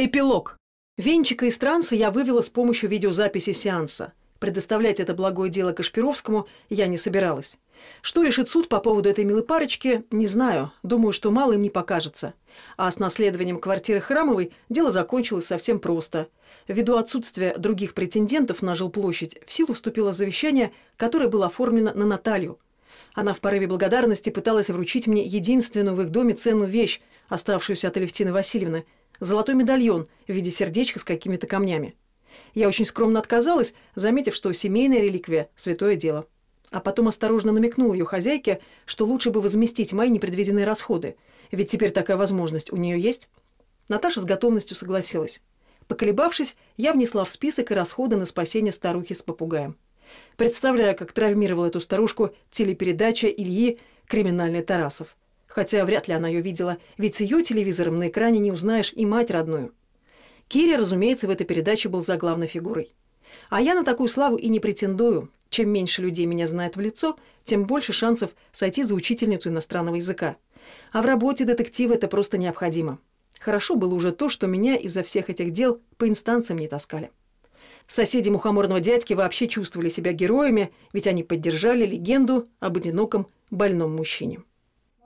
Эпилог. Венчика из транса я вывела с помощью видеозаписи сеанса. Предоставлять это благое дело Кашпировскому я не собиралась. Что решит суд по поводу этой милой парочки, не знаю. Думаю, что мало им не покажется. А с наследованием квартиры Храмовой дело закончилось совсем просто. Ввиду отсутствия других претендентов на жилплощадь, в силу вступило завещание, которое было оформлено на Наталью. Она в порыве благодарности пыталась вручить мне единственную в их доме ценную вещь, оставшуюся от Алевтины Васильевны – золотой медальон в виде сердечка с какими-то камнями. Я очень скромно отказалась, заметив, что семейная реликвия – святое дело. А потом осторожно намекнула ее хозяйке, что лучше бы возместить мои непредвиденные расходы, ведь теперь такая возможность у нее есть. Наташа с готовностью согласилась. Поколебавшись, я внесла в список и расходы на спасение старухи с попугаем. Представляю, как травмировала эту старушку телепередача Ильи «Криминальный Тарасов». Хотя вряд ли она ее видела, ведь ее телевизором на экране не узнаешь и мать родную. Кири, разумеется, в этой передаче был заглавной фигурой. А я на такую славу и не претендую. Чем меньше людей меня знает в лицо, тем больше шансов сойти за учительницу иностранного языка. А в работе детектива это просто необходимо. Хорошо было уже то, что меня из-за всех этих дел по инстанциям не таскали. Соседи мухоморного дядьки вообще чувствовали себя героями, ведь они поддержали легенду об одиноком больном мужчине.